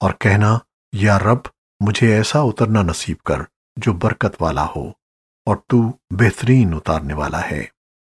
और कहना, या रब, मुझे ऐसा उतरना नसीब कर, जो बरकत वाला हो, और तू बेहतरीन उतारने वाला है।